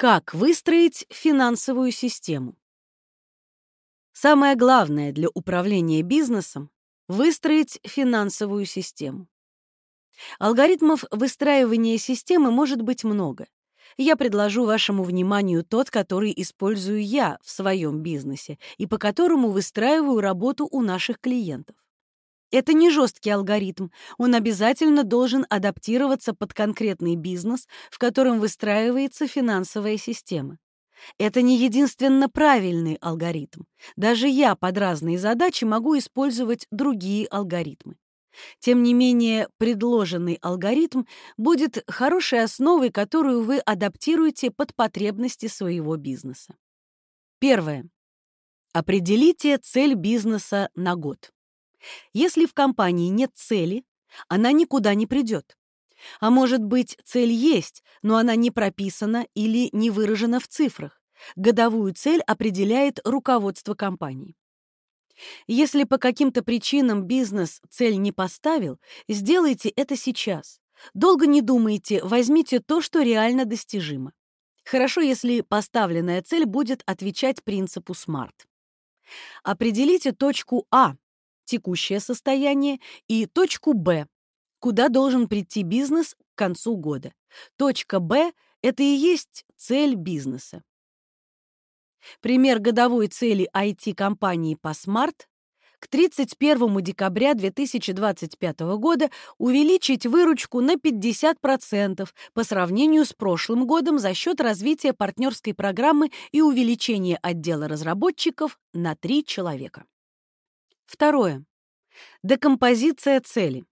Как выстроить финансовую систему? Самое главное для управления бизнесом — выстроить финансовую систему. Алгоритмов выстраивания системы может быть много. Я предложу вашему вниманию тот, который использую я в своем бизнесе и по которому выстраиваю работу у наших клиентов. Это не жесткий алгоритм, он обязательно должен адаптироваться под конкретный бизнес, в котором выстраивается финансовая система. Это не единственно правильный алгоритм. Даже я под разные задачи могу использовать другие алгоритмы. Тем не менее, предложенный алгоритм будет хорошей основой, которую вы адаптируете под потребности своего бизнеса. Первое. Определите цель бизнеса на год. Если в компании нет цели, она никуда не придет. А может быть, цель есть, но она не прописана или не выражена в цифрах. Годовую цель определяет руководство компании. Если по каким-то причинам бизнес цель не поставил, сделайте это сейчас. Долго не думайте, возьмите то, что реально достижимо. Хорошо, если поставленная цель будет отвечать принципу SMART. Определите точку А текущее состояние, и точку Б, куда должен прийти бизнес к концу года. Точка Б – это и есть цель бизнеса. Пример годовой цели IT-компании по Smart к 31 декабря 2025 года увеличить выручку на 50% по сравнению с прошлым годом за счет развития партнерской программы и увеличения отдела разработчиков на 3 человека. Второе. Декомпозиция цели.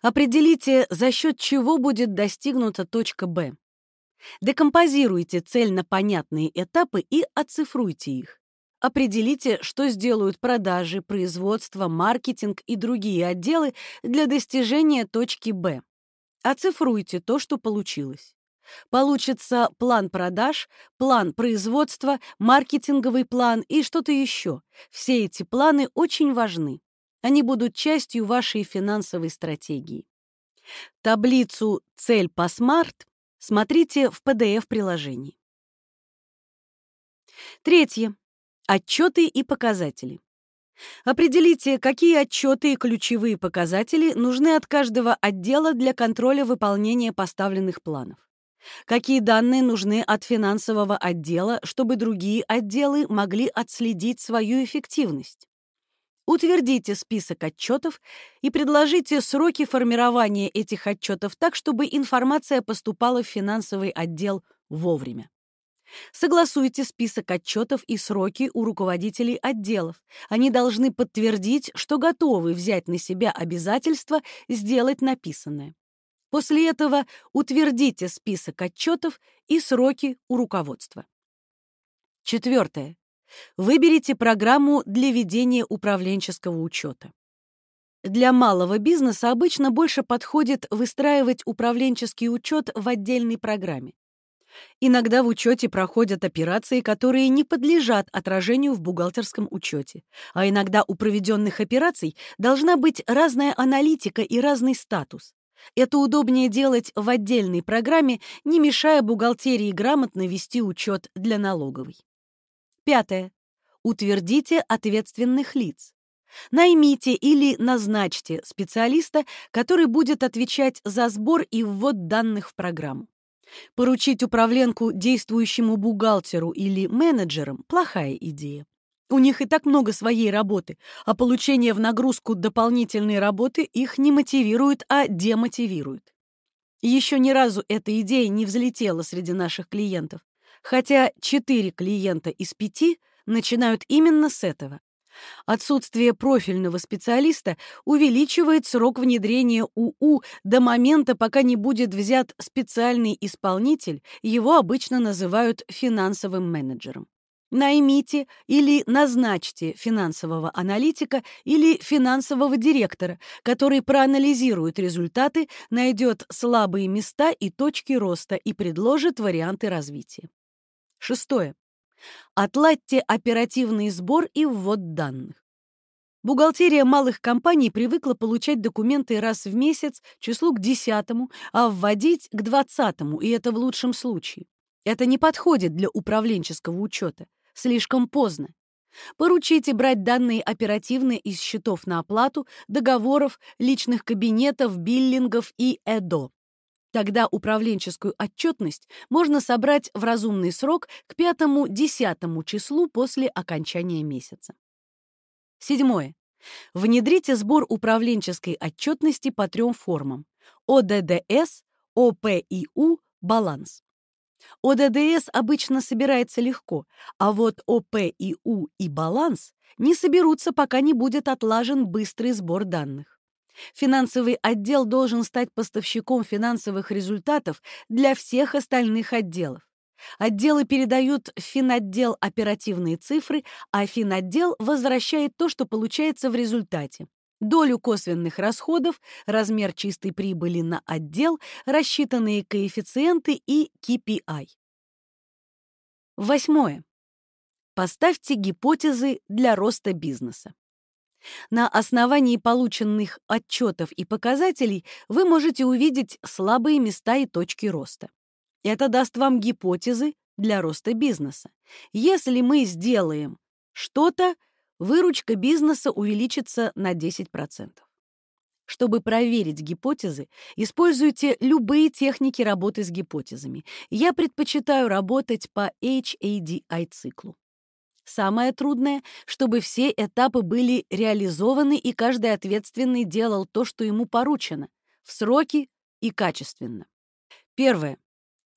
Определите, за счет чего будет достигнута точка Б. Декомпозируйте цель на понятные этапы и оцифруйте их. Определите, что сделают продажи, производство, маркетинг и другие отделы для достижения точки Б. Оцифруйте то, что получилось. Получится план продаж, план производства, маркетинговый план и что-то еще. Все эти планы очень важны. Они будут частью вашей финансовой стратегии. Таблицу «Цель по Смарт» смотрите в PDF-приложении. Третье. Отчеты и показатели. Определите, какие отчеты и ключевые показатели нужны от каждого отдела для контроля выполнения поставленных планов. Какие данные нужны от финансового отдела, чтобы другие отделы могли отследить свою эффективность? Утвердите список отчетов и предложите сроки формирования этих отчетов так, чтобы информация поступала в финансовый отдел вовремя. Согласуйте список отчетов и сроки у руководителей отделов. Они должны подтвердить, что готовы взять на себя обязательство сделать написанное. После этого утвердите список отчетов и сроки у руководства. Четвертое. Выберите программу для ведения управленческого учета. Для малого бизнеса обычно больше подходит выстраивать управленческий учет в отдельной программе. Иногда в учете проходят операции, которые не подлежат отражению в бухгалтерском учете, а иногда у проведенных операций должна быть разная аналитика и разный статус. Это удобнее делать в отдельной программе, не мешая бухгалтерии грамотно вести учет для налоговой. Пятое. Утвердите ответственных лиц. Наймите или назначьте специалиста, который будет отвечать за сбор и ввод данных в программу. Поручить управленку действующему бухгалтеру или менеджерам – плохая идея. У них и так много своей работы, а получение в нагрузку дополнительной работы их не мотивирует, а демотивирует. Еще ни разу эта идея не взлетела среди наших клиентов, хотя четыре клиента из пяти начинают именно с этого. Отсутствие профильного специалиста увеличивает срок внедрения УУ до момента, пока не будет взят специальный исполнитель, его обычно называют финансовым менеджером. Наймите или назначьте финансового аналитика или финансового директора, который проанализирует результаты, найдет слабые места и точки роста и предложит варианты развития. Шестое. Отладьте оперативный сбор и ввод данных. Бухгалтерия малых компаний привыкла получать документы раз в месяц, числу к десятому, а вводить к двадцатому, и это в лучшем случае. Это не подходит для управленческого учета. Слишком поздно. Поручите брать данные оперативно из счетов на оплату, договоров, личных кабинетов, биллингов и ЭДО. Тогда управленческую отчетность можно собрать в разумный срок к 5-10 числу после окончания месяца. Седьмое. Внедрите сбор управленческой отчетности по трем формам – ОДДС, ОПИУ, баланс. ОДДС обычно собирается легко, а вот ОПИУ и баланс не соберутся, пока не будет отлажен быстрый сбор данных. Финансовый отдел должен стать поставщиком финансовых результатов для всех остальных отделов. Отделы передают в финотдел оперативные цифры, а финотдел возвращает то, что получается в результате. Долю косвенных расходов, размер чистой прибыли на отдел, рассчитанные коэффициенты и KPI. Восьмое. Поставьте гипотезы для роста бизнеса. На основании полученных отчетов и показателей вы можете увидеть слабые места и точки роста. Это даст вам гипотезы для роста бизнеса. Если мы сделаем что-то, выручка бизнеса увеличится на 10%. Чтобы проверить гипотезы, используйте любые техники работы с гипотезами. Я предпочитаю работать по HADI-циклу. Самое трудное, чтобы все этапы были реализованы и каждый ответственный делал то, что ему поручено, в сроки и качественно. Первое.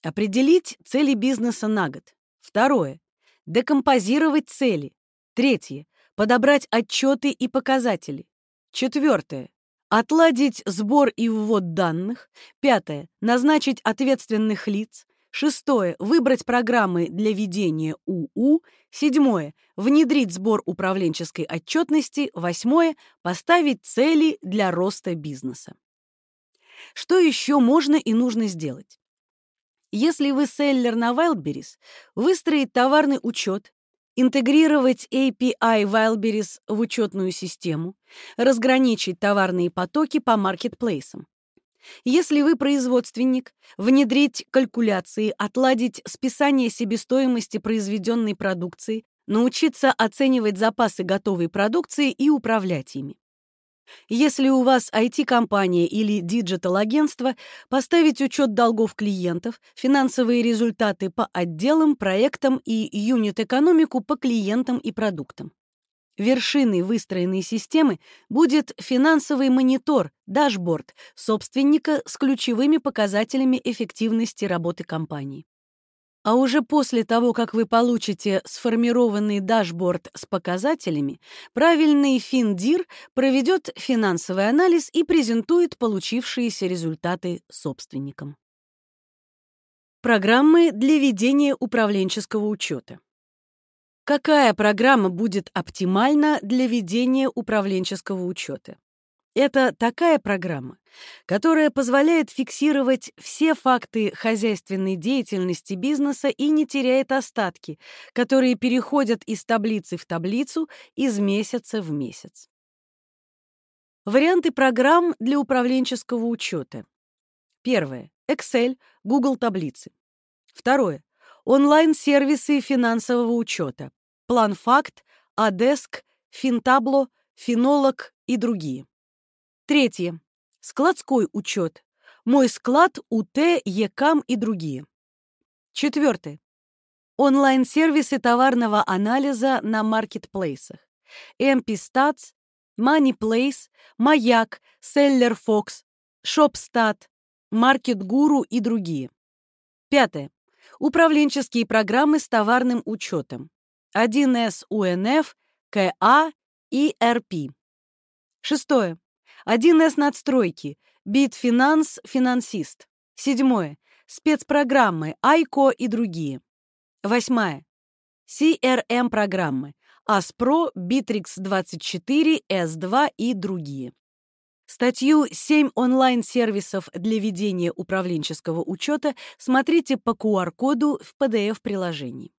Определить цели бизнеса на год. Второе. Декомпозировать цели. Третье. Подобрать отчеты и показатели. Четвертое. Отладить сбор и ввод данных. Пятое. Назначить ответственных лиц. Шестое. Выбрать программы для ведения УУ. Седьмое. Внедрить сбор управленческой отчетности. Восьмое. Поставить цели для роста бизнеса. Что еще можно и нужно сделать? Если вы селлер на Wildberries, выстроить товарный учет, интегрировать API Wildberries в учетную систему, разграничить товарные потоки по маркетплейсам. Если вы производственник, внедрить калькуляции, отладить списание себестоимости произведенной продукции, научиться оценивать запасы готовой продукции и управлять ими. Если у вас IT-компания или диджитал-агентство, поставить учет долгов клиентов, финансовые результаты по отделам, проектам и юнит-экономику по клиентам и продуктам. Вершиной выстроенной системы будет финансовый монитор, дашборд собственника с ключевыми показателями эффективности работы компании. А уже после того, как вы получите сформированный дашборд с показателями, правильный финдир проведет финансовый анализ и презентует получившиеся результаты собственникам. Программы для ведения управленческого учета. Какая программа будет оптимальна для ведения управленческого учета? Это такая программа, которая позволяет фиксировать все факты хозяйственной деятельности бизнеса и не теряет остатки, которые переходят из таблицы в таблицу, из месяца в месяц. Варианты программ для управленческого учета. Первое. Excel, Google таблицы. Второе. Онлайн-сервисы финансового учета. PlanFact, Adesk, Fintablo, Финолог и другие. Третье. Складской учет. Мой склад, УТ, ЕКАМ и другие. Четвертое. Онлайн-сервисы товарного анализа на маркетплейсах. MP-Stats, MoneyPlace, Маяк, SellerFox, ShopStat, MarketGuru и другие. Пятое. Управленческие программы с товарным учетом. 1С УНФ, КА и РП. Шестое. 1С надстройки. Битфинанс, финансист. Седьмое. Спецпрограммы, iiko и другие. Восьмая. CRM-программы. Аспро, Bitrix24, S2 и другие. Статью «7 онлайн-сервисов для ведения управленческого учета» смотрите по QR-коду в PDF-приложении.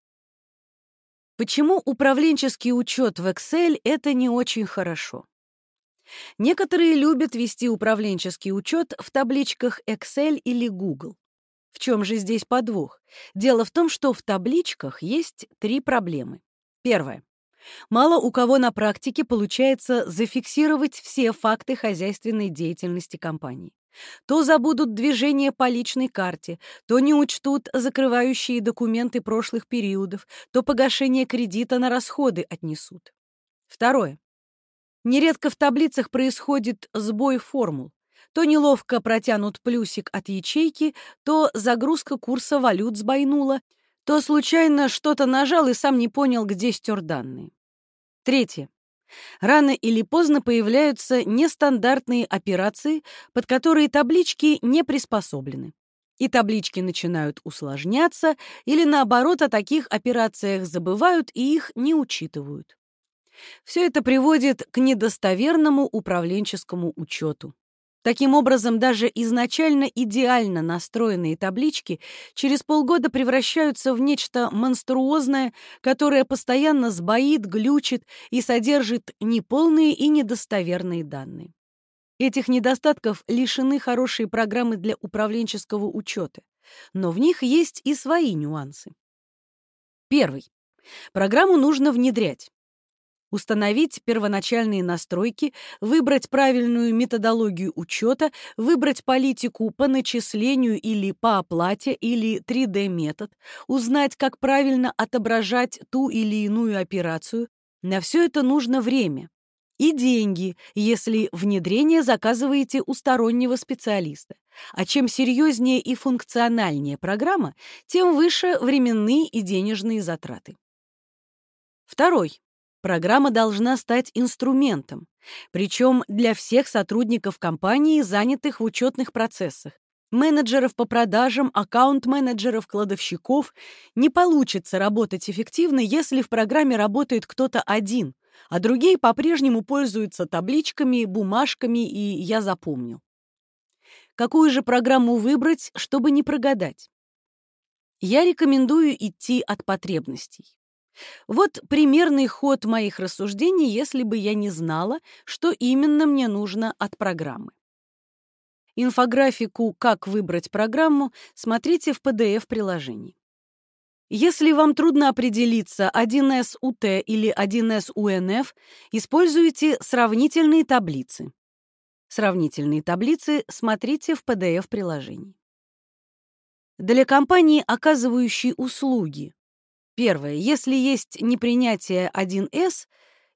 Почему управленческий учет в Excel – это не очень хорошо? Некоторые любят вести управленческий учет в табличках Excel или Google. В чем же здесь подвох? Дело в том, что в табличках есть три проблемы. Первое. Мало у кого на практике получается зафиксировать все факты хозяйственной деятельности компании. То забудут движение по личной карте, то не учтут закрывающие документы прошлых периодов, то погашение кредита на расходы отнесут. Второе. Нередко в таблицах происходит сбой формул. То неловко протянут плюсик от ячейки, то загрузка курса валют сбойнула, то случайно что-то нажал и сам не понял, где стер данные. Третье. Рано или поздно появляются нестандартные операции, под которые таблички не приспособлены. И таблички начинают усложняться, или наоборот о таких операциях забывают и их не учитывают. Все это приводит к недостоверному управленческому учету. Таким образом, даже изначально идеально настроенные таблички через полгода превращаются в нечто монструозное, которое постоянно сбоит, глючит и содержит неполные и недостоверные данные. Этих недостатков лишены хорошие программы для управленческого учета, но в них есть и свои нюансы. Первый. Программу нужно внедрять установить первоначальные настройки, выбрать правильную методологию учета, выбрать политику по начислению или по оплате или 3D-метод, узнать, как правильно отображать ту или иную операцию. На все это нужно время. И деньги, если внедрение заказываете у стороннего специалиста. А чем серьезнее и функциональнее программа, тем выше временные и денежные затраты. Второй. Программа должна стать инструментом, причем для всех сотрудников компании, занятых в учетных процессах. Менеджеров по продажам, аккаунт-менеджеров, кладовщиков не получится работать эффективно, если в программе работает кто-то один, а другие по-прежнему пользуются табличками, бумажками и «я запомнил». Какую же программу выбрать, чтобы не прогадать? Я рекомендую идти от потребностей. Вот примерный ход моих рассуждений, если бы я не знала, что именно мне нужно от программы. Инфографику «Как выбрать программу» смотрите в PDF-приложении. Если вам трудно определиться 1С УТ или 1С УНФ, используйте сравнительные таблицы. Сравнительные таблицы смотрите в PDF-приложении. Для компании, оказывающей услуги, Первое. Если есть непринятие 1С,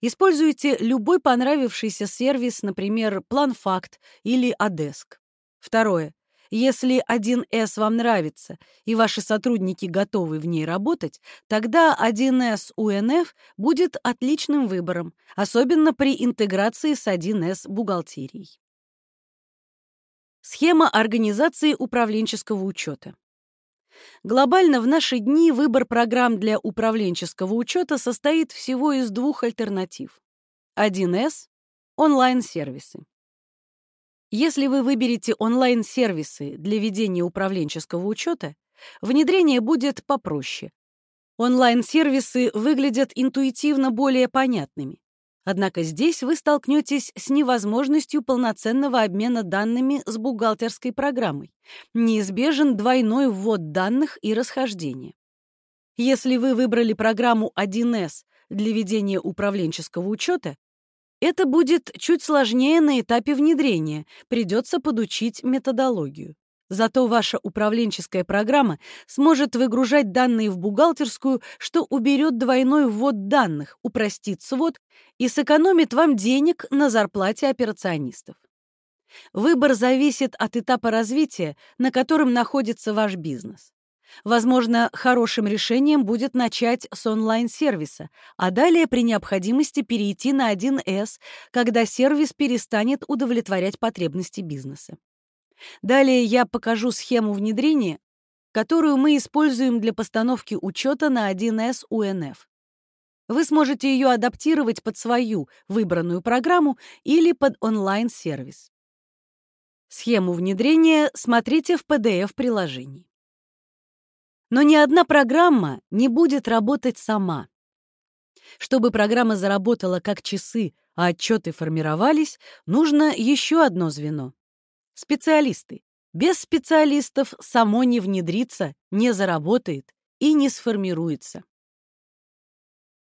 используйте любой понравившийся сервис, например, PlanFact или Adesk. Второе. Если 1С вам нравится и ваши сотрудники готовы в ней работать, тогда 1С UNF будет отличным выбором, особенно при интеграции с 1С бухгалтерией. Схема организации управленческого учета. Глобально в наши дни выбор программ для управленческого учета состоит всего из двух альтернатив. 1С — онлайн-сервисы. Если вы выберете онлайн-сервисы для ведения управленческого учета, внедрение будет попроще. Онлайн-сервисы выглядят интуитивно более понятными. Однако здесь вы столкнетесь с невозможностью полноценного обмена данными с бухгалтерской программой. Неизбежен двойной ввод данных и расхождение. Если вы выбрали программу 1С для ведения управленческого учета, это будет чуть сложнее на этапе внедрения, придется подучить методологию. Зато ваша управленческая программа сможет выгружать данные в бухгалтерскую, что уберет двойной ввод данных, упростит свод и сэкономит вам денег на зарплате операционистов. Выбор зависит от этапа развития, на котором находится ваш бизнес. Возможно, хорошим решением будет начать с онлайн-сервиса, а далее при необходимости перейти на 1С, когда сервис перестанет удовлетворять потребности бизнеса. Далее я покажу схему внедрения, которую мы используем для постановки учета на 1С УНФ. Вы сможете ее адаптировать под свою выбранную программу или под онлайн-сервис. Схему внедрения смотрите в PDF-приложении. Но ни одна программа не будет работать сама. Чтобы программа заработала как часы, а отчеты формировались, нужно еще одно звено Специалисты, Без специалистов само не внедрится, не заработает и не сформируется.